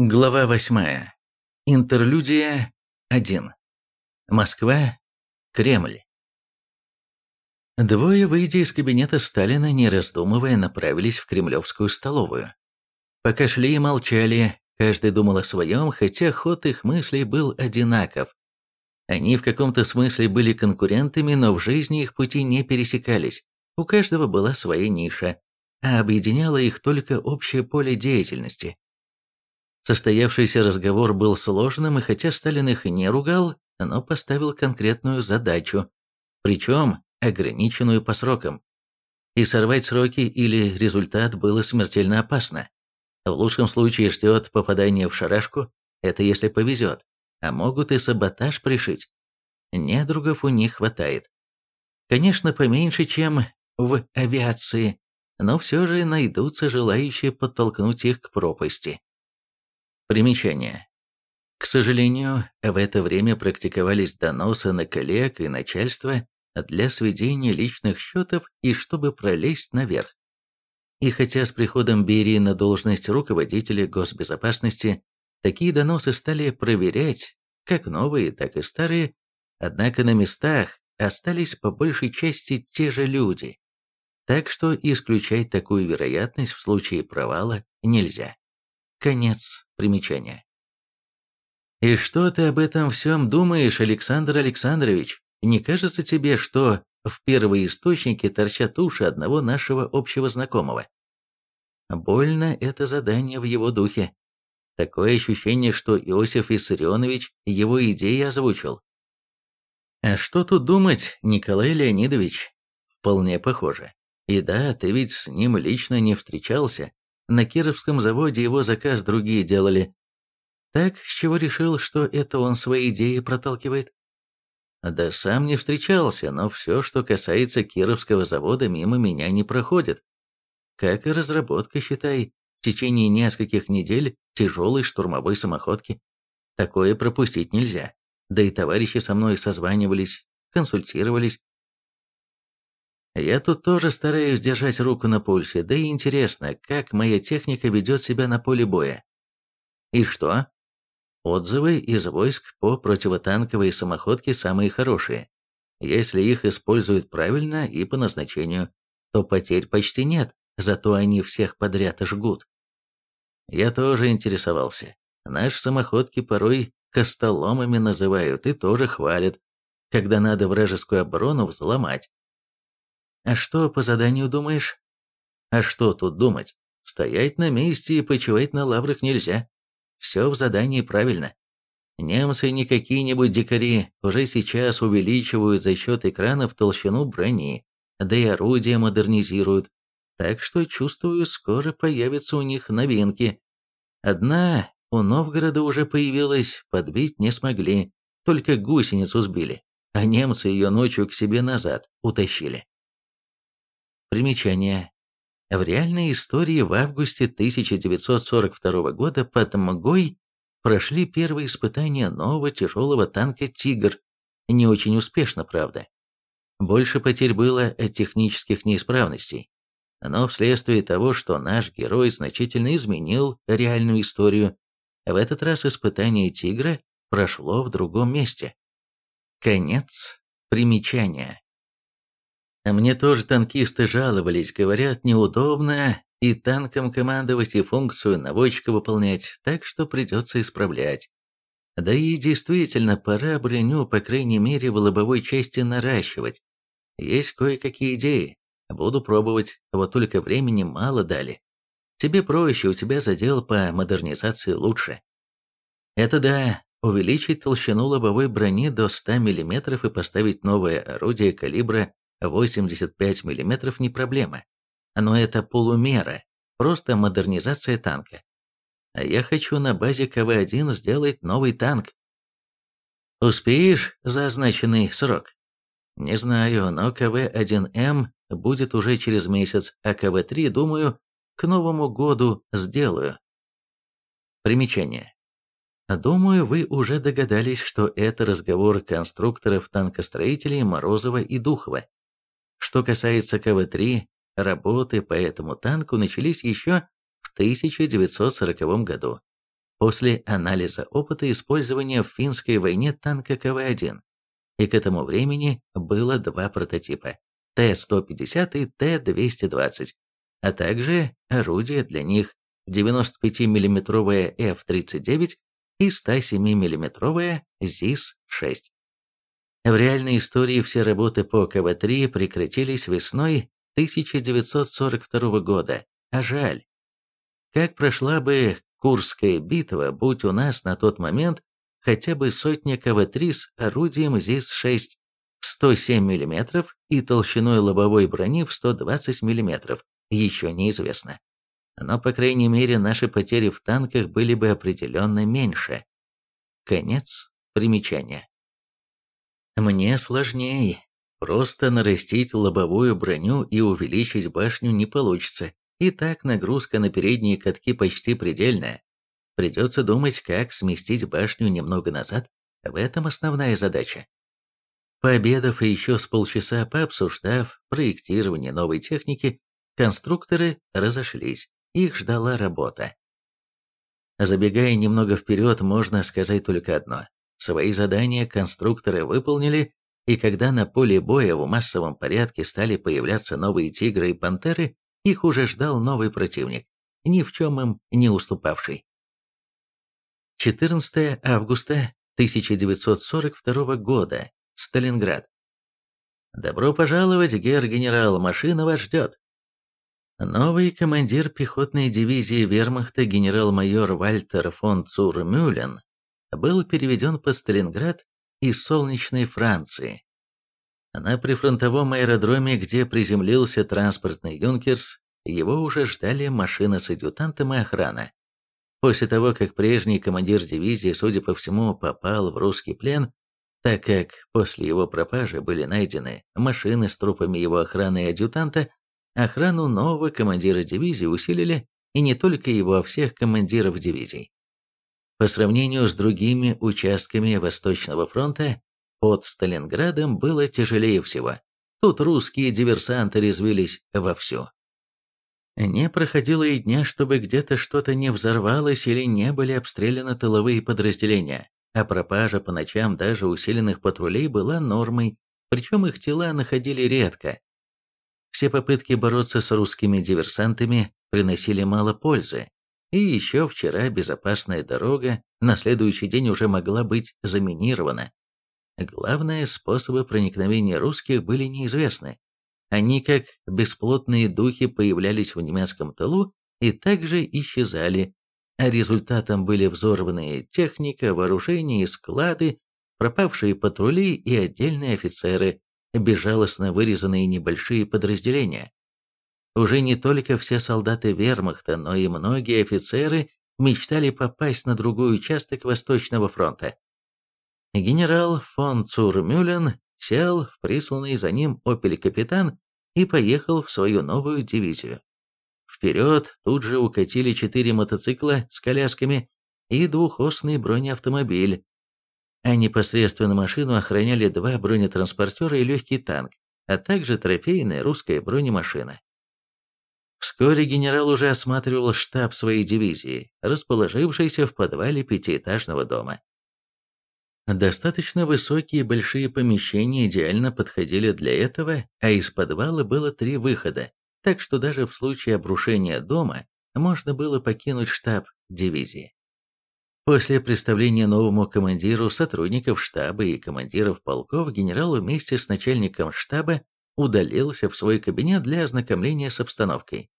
Глава 8. Интерлюдия 1. Москва. Кремль. Двое, выйдя из кабинета Сталина, не раздумывая, направились в кремлевскую столовую. Пока шли и молчали, каждый думал о своем, хотя ход их мыслей был одинаков. Они в каком-то смысле были конкурентами, но в жизни их пути не пересекались. У каждого была своя ниша, а объединяло их только общее поле деятельности. Состоявшийся разговор был сложным, и хотя Сталин их не ругал, но поставил конкретную задачу, причем ограниченную по срокам. И сорвать сроки или результат было смертельно опасно. В лучшем случае ждет попадание в шарашку, это если повезет, а могут и саботаж пришить. Недругов у них хватает. Конечно, поменьше, чем в авиации, но все же найдутся желающие подтолкнуть их к пропасти. Примечание. К сожалению, в это время практиковались доносы на коллег и начальство для сведения личных счетов и чтобы пролезть наверх. И хотя с приходом Берии на должность руководителя госбезопасности такие доносы стали проверять, как новые, так и старые, однако на местах остались по большей части те же люди. Так что исключать такую вероятность в случае провала нельзя. Конец примечания. «И что ты об этом всем думаешь, Александр Александрович? Не кажется тебе, что в первые источники торчат уши одного нашего общего знакомого?» Больно это задание в его духе. Такое ощущение, что Иосиф Виссарионович его идеи озвучил. А что тут думать, Николай Леонидович? Вполне похоже. И да, ты ведь с ним лично не встречался. На Кировском заводе его заказ другие делали. Так, с чего решил, что это он свои идеи проталкивает? Да сам не встречался, но все, что касается Кировского завода, мимо меня не проходит. Как и разработка, считай, в течение нескольких недель тяжелой штурмовой самоходки. Такое пропустить нельзя. Да и товарищи со мной созванивались, консультировались, я тут тоже стараюсь держать руку на пульсе, да и интересно, как моя техника ведет себя на поле боя. И что? Отзывы из войск по противотанковой самоходке самые хорошие. Если их используют правильно и по назначению, то потерь почти нет, зато они всех подряд жгут. Я тоже интересовался. Наши самоходки порой костоломами называют и тоже хвалят, когда надо вражескую оборону взломать. А что по заданию думаешь? А что тут думать? Стоять на месте и почивать на лаврах нельзя. Все в задании правильно. Немцы не какие-нибудь дикари, уже сейчас увеличивают за счет экранов толщину брони, да и орудия модернизируют. Так что, чувствую, скоро появятся у них новинки. Одна у Новгорода уже появилась, подбить не смогли, только гусеницу сбили, а немцы ее ночью к себе назад утащили. Примечание. В реальной истории в августе 1942 года под Мгой прошли первые испытания нового тяжелого танка «Тигр». Не очень успешно, правда. Больше потерь было от технических неисправностей. Но вследствие того, что наш герой значительно изменил реальную историю, в этот раз испытание «Тигра» прошло в другом месте. Конец примечания. Мне тоже танкисты жаловались, говорят, неудобно и танком командовать, и функцию наводчика выполнять, так что придется исправлять. Да и действительно, пора броню, по крайней мере, в лобовой части наращивать. Есть кое-какие идеи. Буду пробовать, вот только времени мало дали. Тебе проще, у тебя задел по модернизации лучше. Это да, увеличить толщину лобовой брони до 100 мм и поставить новое орудие калибра 85 мм не проблема. Но это полумера, просто модернизация танка. А я хочу на базе КВ-1 сделать новый танк. Успеешь за означенный срок? Не знаю, но КВ-1М будет уже через месяц, а КВ-3, думаю, к Новому году сделаю. Примечание. Думаю, вы уже догадались, что это разговор конструкторов-танкостроителей Морозова и Духова. Что касается КВ-3, работы по этому танку начались еще в 1940 году. после анализа опыта использования в финской войне танка КВ-1. И к этому времени было два прототипа – Т-150 и Т-220, а также орудия для них 95 миллиметровая F-39 и 107 миллиметровая ЗИС-6. В реальной истории все работы по КВ-3 прекратились весной 1942 года, а жаль. Как прошла бы Курская битва, будь у нас на тот момент хотя бы сотня КВ-3 с орудием ЗИС-6 в 107 мм и толщиной лобовой брони в 120 мм, еще неизвестно. Но, по крайней мере, наши потери в танках были бы определенно меньше. Конец примечания. Мне сложнее. Просто нарастить лобовую броню и увеличить башню не получится. И так нагрузка на передние катки почти предельная. Придется думать, как сместить башню немного назад. В этом основная задача. Пообедав и еще с полчаса пообсуждав проектирование новой техники, конструкторы разошлись. Их ждала работа. Забегая немного вперед, можно сказать только одно. Свои задания конструкторы выполнили, и когда на поле боя в массовом порядке стали появляться новые тигры и пантеры, их уже ждал новый противник, ни в чем им не уступавший. 14 августа 1942 года. Сталинград. «Добро пожаловать, гер-генерал, машина вас ждет». Новый командир пехотной дивизии вермахта генерал-майор Вальтер фон Цурмюлен был переведен по Сталинград из солнечной Франции. На прифронтовом аэродроме, где приземлился транспортный «Юнкерс», его уже ждали машина с адъютантом и охрана. После того, как прежний командир дивизии, судя по всему, попал в русский плен, так как после его пропажи были найдены машины с трупами его охраны и адъютанта, охрану нового командира дивизии усилили и не только его, а всех командиров дивизий. По сравнению с другими участками Восточного фронта, под Сталинградом было тяжелее всего. Тут русские диверсанты резвились вовсю. Не проходило и дня, чтобы где-то что-то не взорвалось или не были обстреляны тыловые подразделения, а пропажа по ночам даже усиленных патрулей была нормой, причем их тела находили редко. Все попытки бороться с русскими диверсантами приносили мало пользы, и еще вчера безопасная дорога на следующий день уже могла быть заминирована. Главное, способы проникновения русских были неизвестны. Они, как бесплотные духи, появлялись в немецком тылу и также исчезали, а результатом были взорванные техника, вооружение и склады, пропавшие патрули и отдельные офицеры, безжалостно вырезанные небольшие подразделения. Уже не только все солдаты вермахта, но и многие офицеры мечтали попасть на другой участок Восточного фронта. Генерал фон Цурмюлен сел в присланный за ним «Опель-капитан» и поехал в свою новую дивизию. Вперед тут же укатили четыре мотоцикла с колясками и двухосный бронеавтомобиль, а непосредственно машину охраняли два бронетранспортера и легкий танк, а также трофейная русская бронемашина. Вскоре генерал уже осматривал штаб своей дивизии, расположившийся в подвале пятиэтажного дома. Достаточно высокие большие помещения идеально подходили для этого, а из подвала было три выхода, так что даже в случае обрушения дома можно было покинуть штаб дивизии. После представления новому командиру сотрудников штаба и командиров полков генерал вместе с начальником штаба удалился в свой кабинет для ознакомления с обстановкой.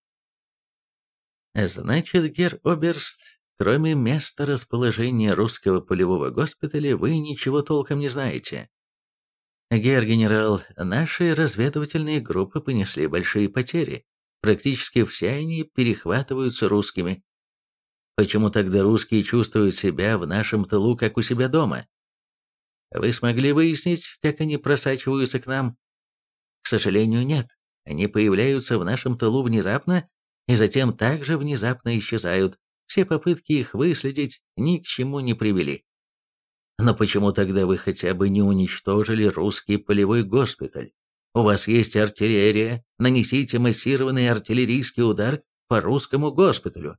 «Значит, гер Оберст, Кроме места расположения русского полевого госпиталя, вы ничего толком не знаете. Гер-генерал, наши разведывательные группы понесли большие потери. Практически все они перехватываются русскими. Почему тогда русские чувствуют себя в нашем тылу, как у себя дома? Вы смогли выяснить, как они просачиваются к нам? К сожалению, нет. Они появляются в нашем тылу внезапно и затем также внезапно исчезают. Все попытки их выследить ни к чему не привели. Но почему тогда вы хотя бы не уничтожили русский полевой госпиталь? У вас есть артиллерия, нанесите массированный артиллерийский удар по русскому госпиталю.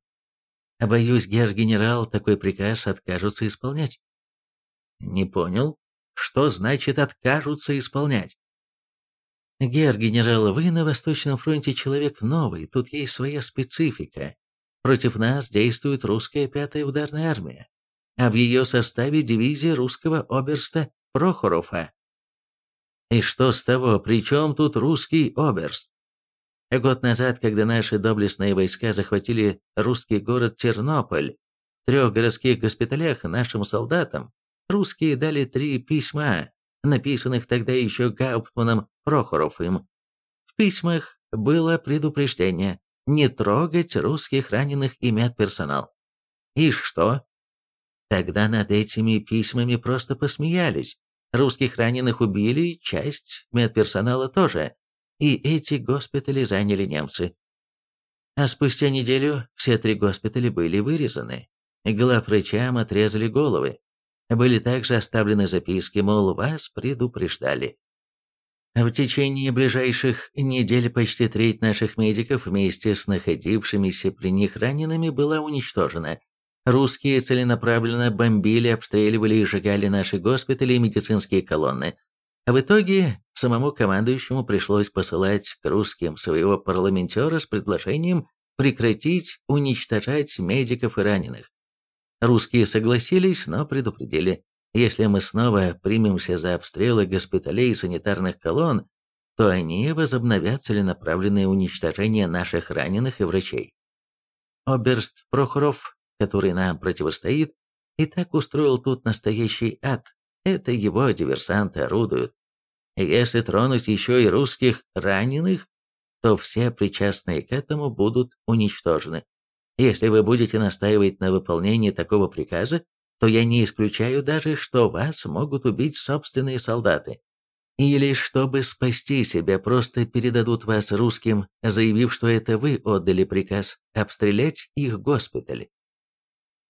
Боюсь, герр-генерал такой приказ откажутся исполнять. Не понял, что значит откажутся исполнять? Гер-генерал, вы на Восточном фронте человек новый, тут есть своя специфика. Против нас действует русская пятая ударная армия, а в ее составе дивизия русского оберста Прохорова. И что с того, при чем тут русский оберст? Год назад, когда наши доблестные войска захватили русский город Тернополь, в трех городских госпиталях нашим солдатам русские дали три письма написанных тогда еще Гауптманом Прохоровым. В письмах было предупреждение не трогать русских раненых и медперсонал. И что? Тогда над этими письмами просто посмеялись. Русских раненых убили, часть медперсонала тоже. И эти госпитали заняли немцы. А спустя неделю все три госпиталя были вырезаны. Главврачам отрезали головы. Были также оставлены записки, мол, вас предупреждали. В течение ближайших недель почти треть наших медиков вместе с находившимися при них ранеными была уничтожена. Русские целенаправленно бомбили, обстреливали и сжигали наши госпитали и медицинские колонны. В итоге самому командующему пришлось посылать к русским своего парламентера с предложением прекратить уничтожать медиков и раненых. Русские согласились, но предупредили, если мы снова примемся за обстрелы госпиталей и санитарных колонн, то они возобновят целенаправленное уничтожение наших раненых и врачей. Оберст Прохоров, который нам противостоит, и так устроил тут настоящий ад. Это его диверсанты орудуют. Если тронуть еще и русских раненых, то все причастные к этому будут уничтожены. Если вы будете настаивать на выполнении такого приказа, то я не исключаю даже, что вас могут убить собственные солдаты. Или, чтобы спасти себя, просто передадут вас русским, заявив, что это вы отдали приказ обстрелять их госпиталь.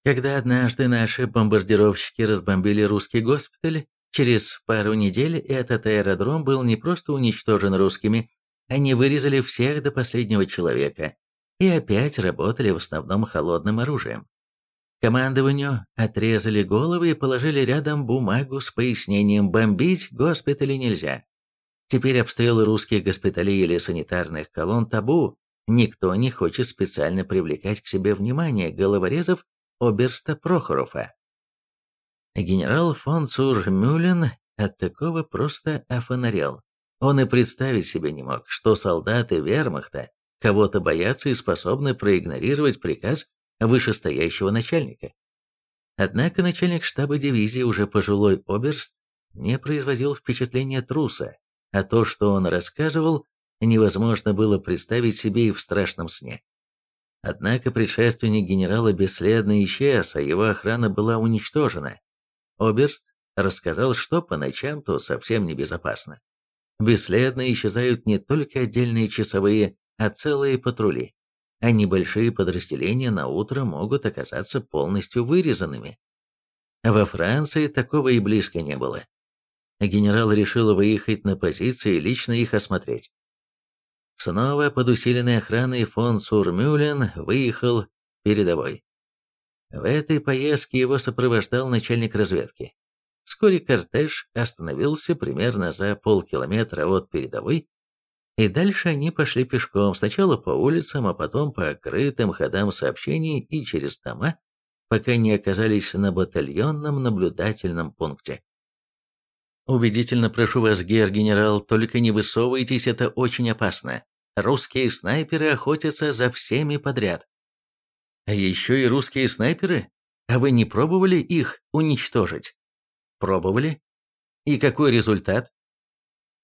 Когда однажды наши бомбардировщики разбомбили русский госпиталь, через пару недель этот аэродром был не просто уничтожен русскими, они вырезали всех до последнего человека, и опять работали в основном холодным оружием. Командованию отрезали головы и положили рядом бумагу с пояснением «бомбить госпитали нельзя». Теперь обстрелы русских госпиталей или санитарных колонн табу. Никто не хочет специально привлекать к себе внимание головорезов оберста Прохорова. Генерал фон Цурмюлен от такого просто офонарел. Он и представить себе не мог, что солдаты вермахта кого-то боятся и способны проигнорировать приказ вышестоящего начальника. Однако начальник штаба дивизии, уже пожилой оберст, не производил впечатления труса, а то, что он рассказывал, невозможно было представить себе и в страшном сне. Однако предшественник генерала бесследно исчез, а его охрана была уничтожена. Оберст рассказал, что по ночам то совсем небезопасно. Бесследно исчезают не только отдельные часовые, а целые патрули, а небольшие подразделения на утро могут оказаться полностью вырезанными. Во Франции такого и близко не было. Генерал решил выехать на позиции и лично их осмотреть. Снова под усиленной охраной фон Сурмюлен выехал передовой. В этой поездке его сопровождал начальник разведки. Вскоре кортеж остановился примерно за полкилометра от передовой и дальше они пошли пешком, сначала по улицам, а потом по открытым ходам сообщений и через дома, пока не оказались на батальонном наблюдательном пункте. «Убедительно прошу вас, гер-генерал, только не высовывайтесь, это очень опасно. Русские снайперы охотятся за всеми подряд». «А еще и русские снайперы? А вы не пробовали их уничтожить?» «Пробовали. И какой результат?»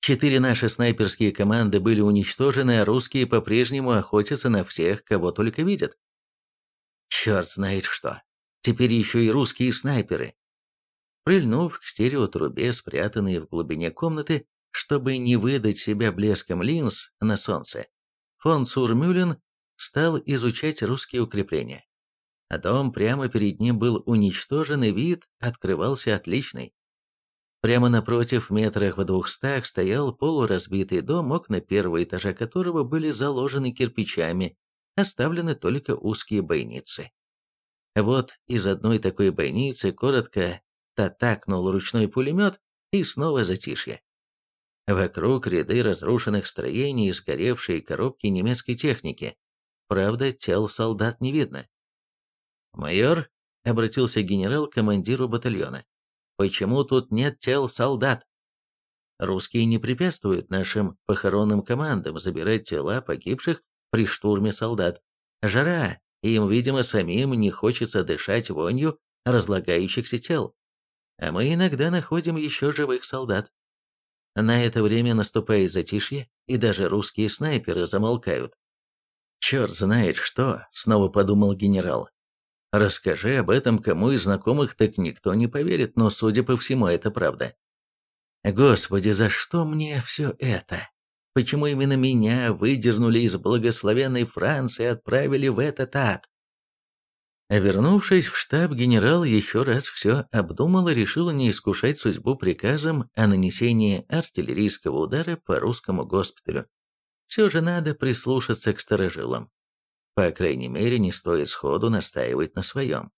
Четыре наши снайперские команды были уничтожены, а русские по-прежнему охотятся на всех, кого только видят. Черт знает что. Теперь еще и русские снайперы. Прильнув к стереотрубе, спрятанной в глубине комнаты, чтобы не выдать себя блеском линз на солнце, фон Цурмюлен стал изучать русские укрепления. А дом прямо перед ним был уничтожен, и вид открывался отличный. Прямо напротив, метрах в двухстах, стоял полуразбитый дом, окна первого этажа которого были заложены кирпичами, оставлены только узкие бойницы. Вот из одной такой бойницы коротко татакнул ручной пулемет, и снова затишье. Вокруг ряды разрушенных строений и сгоревшие коробки немецкой техники. Правда, тел солдат не видно. «Майор», — обратился генерал к командиру батальона, — «почему тут нет тел солдат?» Русские не препятствуют нашим похоронным командам забирать тела погибших при штурме солдат. Жара, им, видимо, самим не хочется дышать вонью разлагающихся тел. А мы иногда находим еще живых солдат. На это время наступает затишье, и даже русские снайперы замолкают. «Черт знает что», — снова подумал генерал. «Расскажи об этом кому из знакомых, так никто не поверит, но, судя по всему, это правда. Господи, за что мне все это? Почему именно меня выдернули из благословенной Франции и отправили в этот ад? Вернувшись в штаб, генерал еще раз все обдумал и решил не искушать судьбу приказом о нанесении артиллерийского удара по русскому госпиталю. Все же надо прислушаться к старожилам. По крайней мере, не стоит сходу настаивать на своем.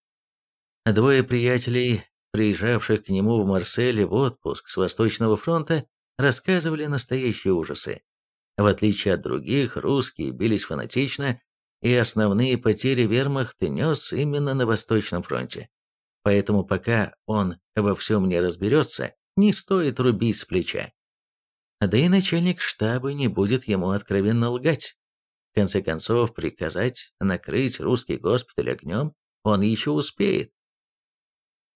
Двое приятелей приезжавших к нему в Марселе в отпуск с Восточного фронта, рассказывали настоящие ужасы. В отличие от других, русские бились фанатично, и основные потери вермахт нес именно на Восточном фронте. Поэтому пока он во всем не разберется, не стоит рубить с плеча. Да и начальник штаба не будет ему откровенно лгать. В конце концов, приказать накрыть русский госпиталь огнем он еще успеет.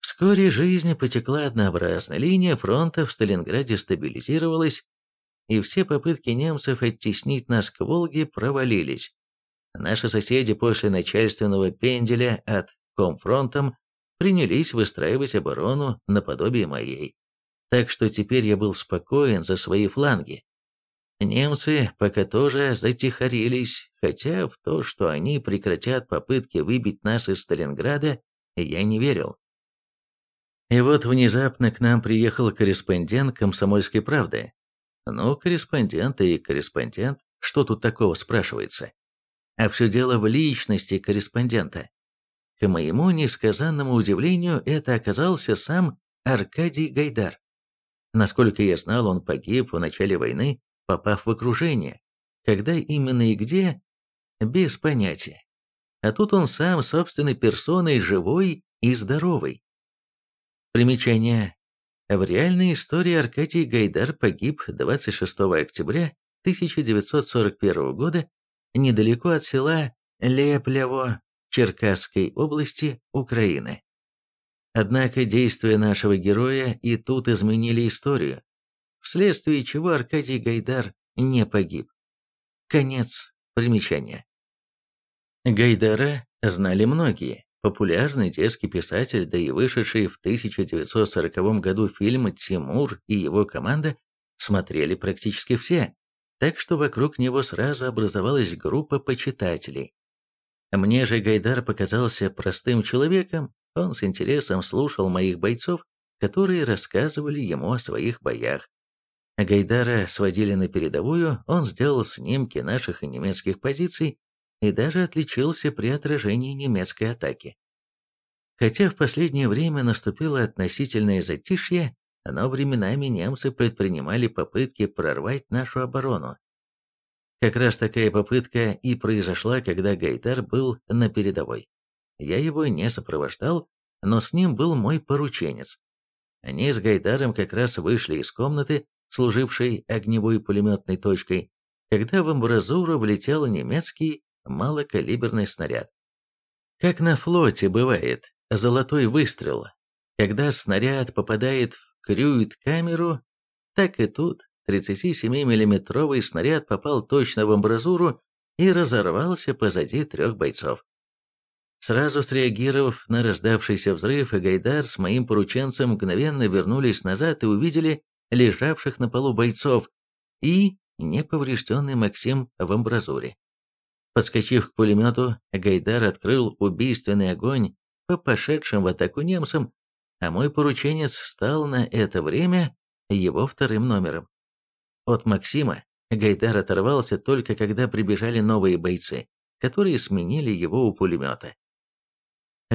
Вскоре жизнь потекла однообразно, линия фронта в Сталинграде стабилизировалась, и все попытки немцев оттеснить нас к Волге провалились. Наши соседи после начальственного пенделя от комфронтом принялись выстраивать оборону наподобие моей. Так что теперь я был спокоен за свои фланги. Немцы пока тоже затихарились, хотя в то, что они прекратят попытки выбить нас из Сталинграда, я не верил. И вот внезапно к нам приехал корреспондент «Комсомольской правды». Ну, корреспондент и корреспондент, что тут такого спрашивается? А все дело в личности корреспондента. К моему несказанному удивлению, это оказался сам Аркадий Гайдар. Насколько я знал, он погиб в начале войны, попав в окружение. Когда именно и где – без понятия. А тут он сам собственной персоной живой и здоровый. Примечание. В реальной истории Аркадий Гайдар погиб 26 октября 1941 года недалеко от села Леплево Черкасской области Украины. Однако действия нашего героя и тут изменили историю, вследствие чего Аркадий Гайдар не погиб. Конец примечания. Гайдара знали многие. Популярный детский писатель, да и вышедший в 1940 году фильм «Тимур и его команда» смотрели практически все, так что вокруг него сразу образовалась группа почитателей. Мне же Гайдар показался простым человеком, он с интересом слушал моих бойцов, которые рассказывали ему о своих боях. Гайдара сводили на передовую, он сделал снимки наших и немецких позиций, и даже отличился при отражении немецкой атаки. Хотя в последнее время наступило относительное затишье, но временами немцы предпринимали попытки прорвать нашу оборону. Как раз такая попытка и произошла, когда Гайдар был на передовой. Я его не сопровождал, но с ним был мой порученец. Они с Гайдаром как раз вышли из комнаты, служившей огневой пулеметной точкой, когда в амбразуру влетел немецкий малокалиберный снаряд. Как на флоте бывает, золотой выстрел. Когда снаряд попадает в крюит-камеру, так и тут 37-миллиметровый снаряд попал точно в амбразуру и разорвался позади трех бойцов. Сразу среагировав на раздавшийся взрыв, и Гайдар с моим порученцем мгновенно вернулись назад и увидели лежавших на полу бойцов и неповрежденный Максим в амбразуре. Подскочив к пулемету, Гайдар открыл убийственный огонь по пошедшим в атаку немцам, а мой порученец стал на это время его вторым номером. От Максима Гайдар оторвался только когда прибежали новые бойцы, которые сменили его у пулемета.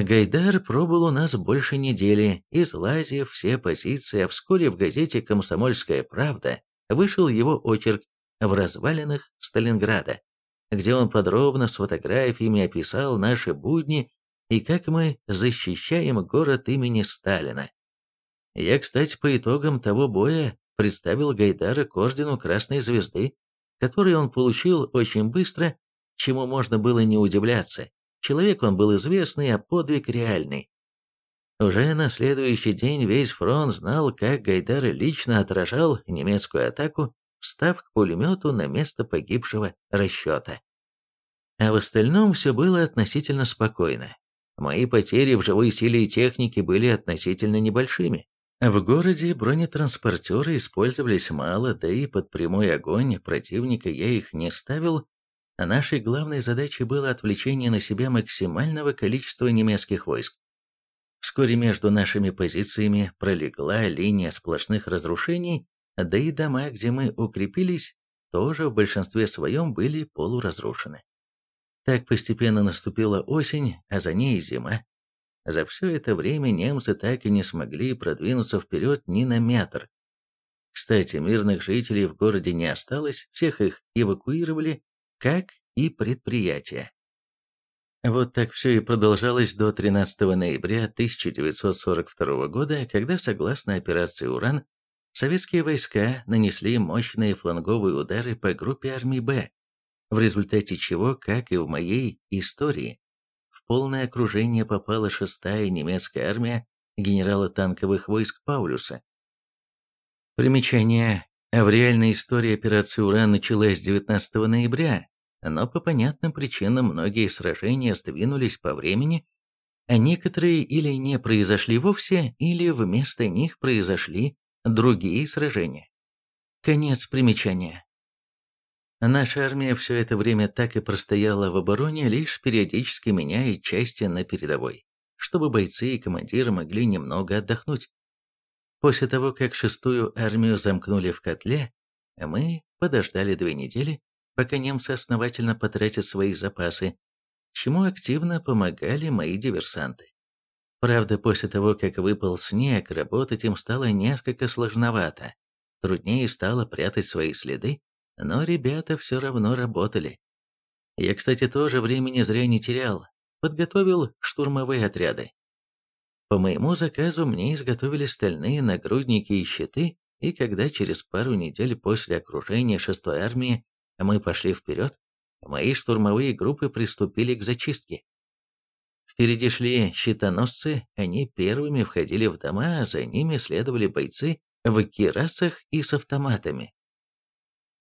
Гайдар пробыл у нас больше недели, излазив все позиции, а вскоре в газете «Комсомольская правда» вышел его очерк в развалинах Сталинграда, где он подробно с фотографиями описал наши будни и как мы защищаем город имени Сталина. Я, кстати, по итогам того боя представил Гайдара к ордену Красной Звезды, который он получил очень быстро, чему можно было не удивляться. Человек он был известный, а подвиг реальный. Уже на следующий день весь фронт знал, как Гайдар лично отражал немецкую атаку, встав к пулемету на место погибшего расчета. А в остальном все было относительно спокойно. Мои потери в живой силе и технике были относительно небольшими. В городе бронетранспортеры использовались мало, да и под прямой огонь противника я их не ставил, нашей главной задачей было отвлечение на себя максимального количества немецких войск. Вскоре между нашими позициями пролегла линия сплошных разрушений, да и дома, где мы укрепились, тоже в большинстве своем были полуразрушены. Так постепенно наступила осень, а за ней зима. За все это время немцы так и не смогли продвинуться вперед ни на метр. Кстати, мирных жителей в городе не осталось, всех их эвакуировали, как и предприятия. Вот так все и продолжалось до 13 ноября 1942 года, когда, согласно операции «Уран», советские войска нанесли мощные фланговые удары по группе армии «Б», в результате чего, как и в моей истории, полное окружение попала шестая немецкая армия генерала танковых войск Паулюса. Примечание. В реальной истории операция «Уран» началась 19 ноября, но по понятным причинам многие сражения сдвинулись по времени, а некоторые или не произошли вовсе, или вместо них произошли другие сражения. Конец примечания. Наша армия все это время так и простояла в обороне, лишь периодически меняя части на передовой, чтобы бойцы и командиры могли немного отдохнуть. После того, как шестую армию замкнули в котле, мы подождали две недели, пока немцы основательно потратят свои запасы, чему активно помогали мои диверсанты. Правда, после того, как выпал снег, работать им стало несколько сложновато. Труднее стало прятать свои следы, но ребята все равно работали. Я, кстати, тоже времени зря не терял, подготовил штурмовые отряды. По моему заказу мне изготовили стальные нагрудники и щиты, и когда через пару недель после окружения 6-й армии мы пошли вперед, мои штурмовые группы приступили к зачистке. Впереди шли щитоносцы, они первыми входили в дома, а за ними следовали бойцы в кирасах и с автоматами.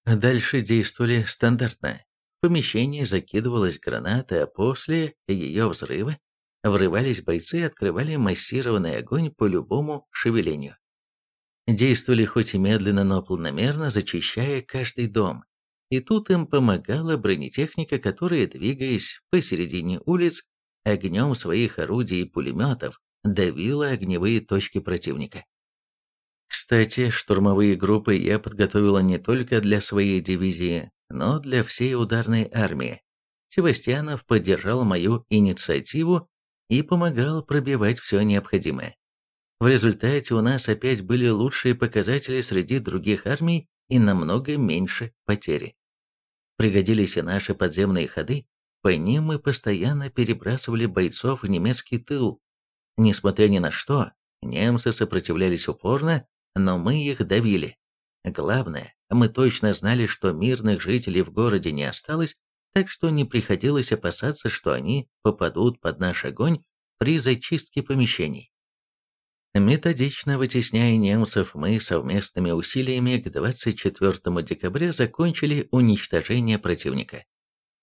Дальше действовали стандартно. В помещение закидывалась граната, а после ее взрыва врывались бойцы и открывали массированный огонь по любому шевелению. Действовали хоть и медленно, но планомерно, зачищая каждый дом. И тут им помогала бронетехника, которая, двигаясь посередине улиц, огнем своих орудий и пулеметов, давила огневые точки противника. Кстати, штурмовые группы я подготовила не только для своей дивизии, но для всей ударной армии. Севастьянов поддержал мою инициативу и помогал пробивать все необходимое. В результате у нас опять были лучшие показатели среди других армий и намного меньше потери. Пригодились и наши подземные ходы, по ним мы постоянно перебрасывали бойцов в немецкий тыл. Несмотря ни на что, немцы сопротивлялись упорно, но мы их давили. Главное, мы точно знали, что мирных жителей в городе не осталось, так что не приходилось опасаться, что они попадут под наш огонь при зачистке помещений. Методично вытесняя немцев, мы совместными усилиями к 24 декабря закончили уничтожение противника.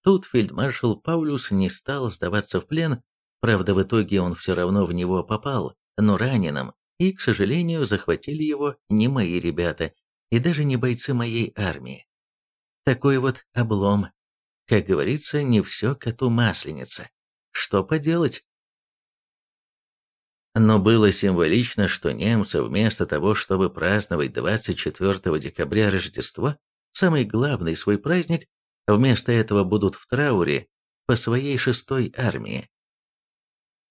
Тут фельдмаршал Паулюс не стал сдаваться в плен, правда в итоге он все равно в него попал, но раненым, и, к сожалению, захватили его не мои ребята и даже не бойцы моей армии. Такой вот облом. Как говорится, не все коту масленица. Что поделать? Но было символично, что немцы вместо того, чтобы праздновать 24 декабря Рождество, самый главный свой праздник, вместо этого будут в трауре по своей шестой армии.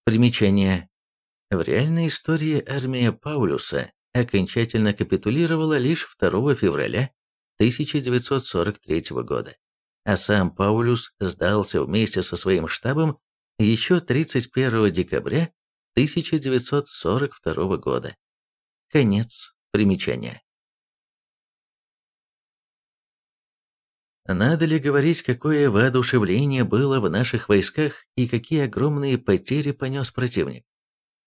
Примечание. В реальной истории армия Паулюса окончательно капитулировала лишь 2 февраля 1943 года, а сам Паулюс сдался вместе со своим штабом еще 31 декабря 1942 года. Конец примечания. Надо ли говорить, какое воодушевление было в наших войсках и какие огромные потери понес противник?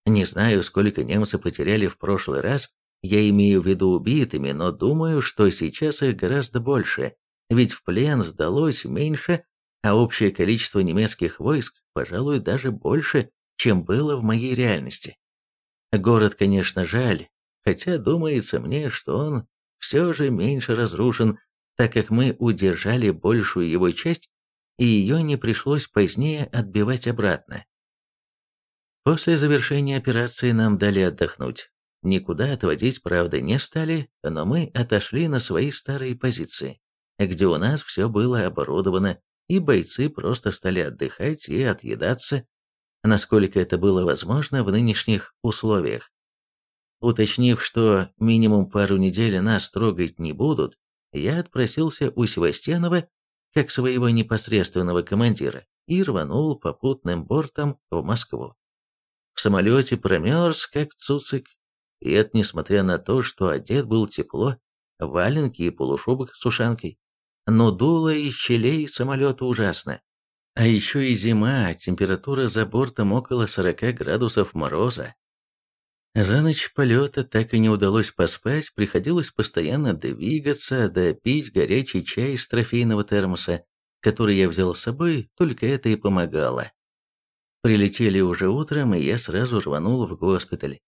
Не знаю, сколько немцы потеряли в прошлый раз, я имею в виду убитыми, но думаю, что сейчас их гораздо больше, ведь в плен сдалось меньше, а общее количество немецких войск, пожалуй, даже больше, чем было в моей реальности. Город, конечно, жаль, хотя думается мне, что он все же меньше разрушен, так как мы удержали большую его часть, и ее не пришлось позднее отбивать обратно. После завершения операции нам дали отдохнуть. Никуда отводить, правда, не стали, но мы отошли на свои старые позиции, где у нас все было оборудовано, и бойцы просто стали отдыхать и отъедаться, насколько это было возможно в нынешних условиях. Уточнив, что минимум пару недель нас трогать не будут, я отпросился у Севастьянова, как своего непосредственного командира, и рванул попутным бортом в Москву. В самолете промерз, как цуцик, и это несмотря на то, что одет был тепло, валенки и полушубок с ушанкой. Но дуло из щелей самолета ужасно. А еще и зима, температура за бортом около 40 градусов мороза. За ночь полета так и не удалось поспать, приходилось постоянно двигаться, да пить горячий чай из трофейного термоса, который я взял с собой, только это и помогало. Прилетели уже утром, и я сразу рванул в госпиталь.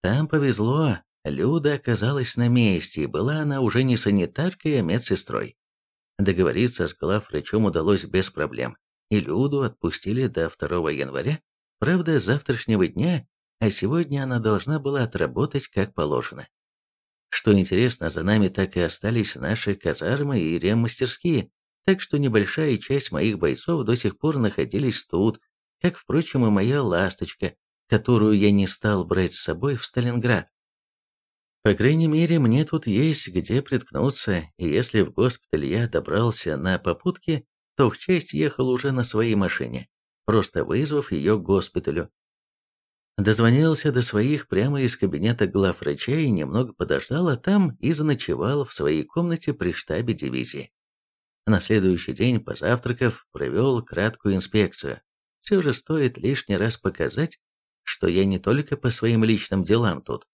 Там повезло, Люда оказалась на месте, и была она уже не санитаркой, а медсестрой. Договориться с главврачом удалось без проблем, и Люду отпустили до 2 января, правда, завтрашнего дня а сегодня она должна была отработать как положено. Что интересно, за нами так и остались наши казармы и реммастерские, так что небольшая часть моих бойцов до сих пор находились тут, как, впрочем, и моя «ласточка», которую я не стал брать с собой в Сталинград. По крайней мере, мне тут есть где приткнуться, и если в госпиталь я добрался на попутке, то в часть ехал уже на своей машине, просто вызвав ее к госпиталю, Дозвонился до своих прямо из кабинета главврача и немного подождал, а там и заночевал в своей комнате при штабе дивизии. На следующий день, позавтракав, провел краткую инспекцию. Все же стоит лишний раз показать, что я не только по своим личным делам тут.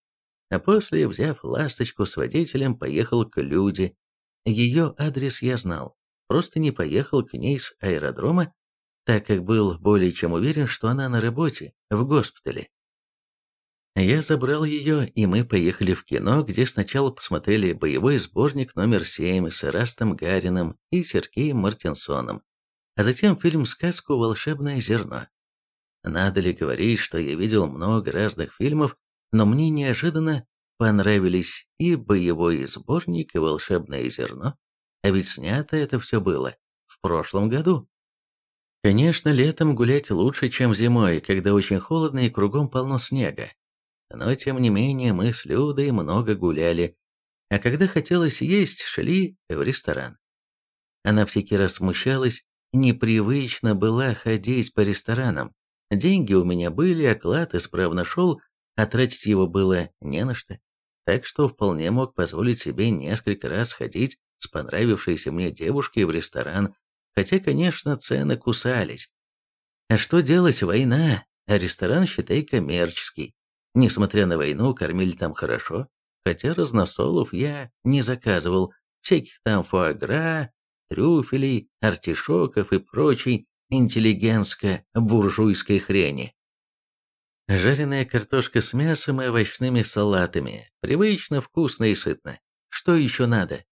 А после, взяв ласточку с водителем, поехал к Люде. Ее адрес я знал, просто не поехал к ней с аэродрома, так как был более чем уверен, что она на работе, в госпитале. Я забрал ее, и мы поехали в кино, где сначала посмотрели боевой сборник номер 7 с Ирастом Гариным и Сергеем Мартинсоном, а затем фильм-сказку «Волшебное зерно». Надо ли говорить, что я видел много разных фильмов, но мне неожиданно понравились и боевой сборник, и волшебное зерно, а ведь снято это все было в прошлом году. Конечно, летом гулять лучше, чем зимой, когда очень холодно и кругом полно снега. Но, тем не менее, мы с Людой много гуляли, а когда хотелось есть, шли в ресторан. Она всякий раз смущалась, непривычно была ходить по ресторанам. Деньги у меня были, оклад исправно шел, а тратить его было не на что. Так что вполне мог позволить себе несколько раз ходить с понравившейся мне девушкой в ресторан, Хотя, конечно, цены кусались. А что делать, война, а ресторан, считай, коммерческий. Несмотря на войну, кормили там хорошо, хотя разносолов я не заказывал, всяких там фуагра, трюфелей, артишоков и прочей интеллигентско-буржуйской хрени. Жареная картошка с мясом и овощными салатами. Привычно, вкусно и сытно. Что еще надо?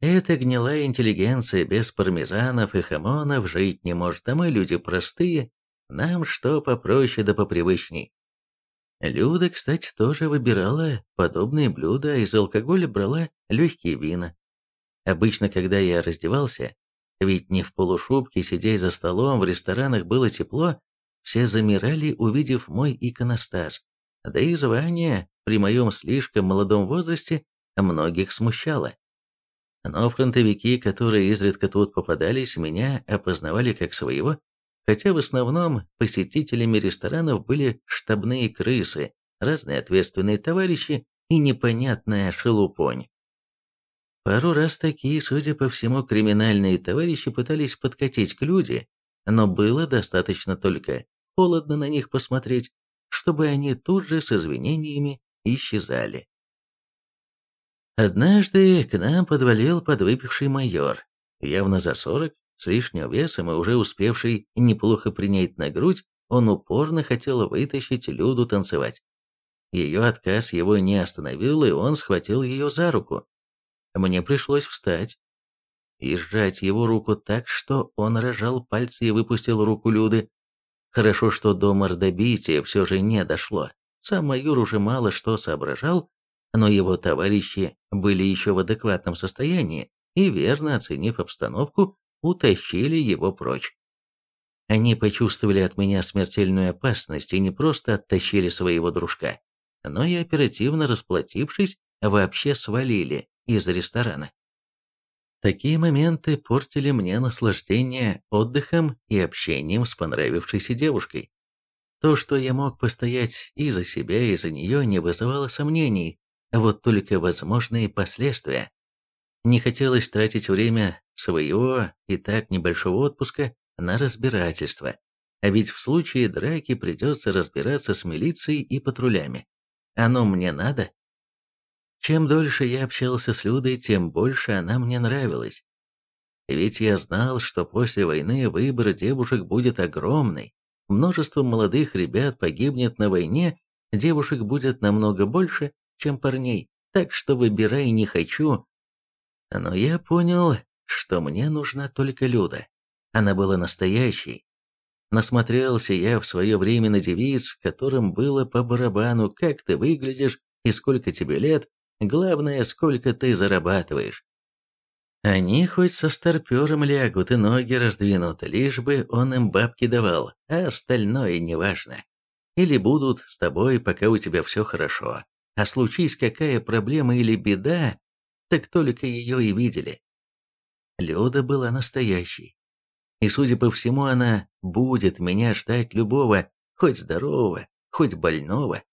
Эта гнилая интеллигенция без пармезанов и хамонов жить не может, а мы люди простые, нам что попроще да попривычней. Люда, кстати, тоже выбирала подобные блюда, а из алкоголя брала легкие вина. Обычно, когда я раздевался, ведь не в полушубке сидя за столом, в ресторанах было тепло, все замирали, увидев мой иконостас, да и звание при моем слишком молодом возрасте многих смущало. Но фронтовики, которые изредка тут попадались, меня опознавали как своего, хотя в основном посетителями ресторанов были штабные крысы, разные ответственные товарищи и непонятная шелупонь. Пару раз такие, судя по всему, криминальные товарищи пытались подкатить к люди, но было достаточно только холодно на них посмотреть, чтобы они тут же с извинениями исчезали. Однажды к нам подвалил подвыпивший майор, явно за сорок, с лишним весом и уже успевший неплохо принять на грудь, он упорно хотел вытащить Люду танцевать. Ее отказ его не остановил, и он схватил ее за руку. Мне пришлось встать и сжать его руку так, что он рожал пальцы и выпустил руку Люды. Хорошо, что до мордобития все же не дошло. Сам майор уже мало что соображал, но его товарищи были еще в адекватном состоянии и, верно оценив обстановку, утащили его прочь. Они почувствовали от меня смертельную опасность и не просто оттащили своего дружка, но и оперативно расплатившись, вообще свалили из ресторана. Такие моменты портили мне наслаждение отдыхом и общением с понравившейся девушкой. То, что я мог постоять и за себя, и за нее, не вызывало сомнений, вот только возможные последствия. Не хотелось тратить время своего и так небольшого отпуска на разбирательство, а ведь в случае драки придется разбираться с милицией и патрулями. Оно мне надо? Чем дольше я общался с Людой, тем больше она мне нравилась. Ведь я знал, что после войны выбор девушек будет огромный. Множество молодых ребят погибнет на войне, девушек будет намного больше, чем парней, так что выбирай не хочу. Но я понял, что мне нужна только Люда. Она была настоящей. Насмотрелся я в свое время на девиц, которым было по барабану, как ты выглядишь и сколько тебе лет, Главное, сколько ты зарабатываешь. Они хоть со старпером лягут и ноги раздвинут, лишь бы он им бабки давал, а остальное неважно. Или будут с тобой, пока у тебя все хорошо. А случись какая проблема или беда, так только ее и видели. Люда была настоящей. И, судя по всему, она будет меня ждать любого, хоть здорового, хоть больного.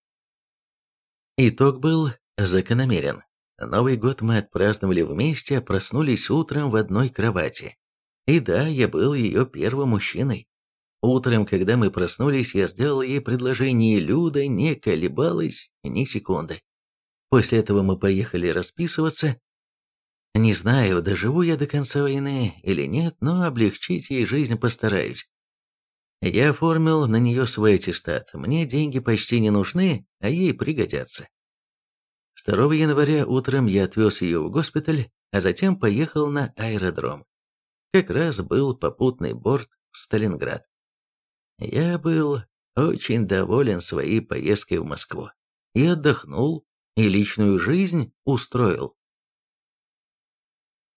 Итог был закономерен. Новый год мы отпраздновали вместе, проснулись утром в одной кровати. И да, я был ее первым мужчиной. Утром, когда мы проснулись, я сделал ей предложение, Люда не колебалась ни секунды. После этого мы поехали расписываться. Не знаю, доживу я до конца войны или нет, но облегчить ей жизнь постараюсь. Я оформил на нее свой аттестат. Мне деньги почти не нужны, а ей пригодятся. 2 января утром я отвез ее в госпиталь, а затем поехал на аэродром. Как раз был попутный борт в Сталинград. Я был очень доволен своей поездкой в Москву. И отдохнул, и личную жизнь устроил.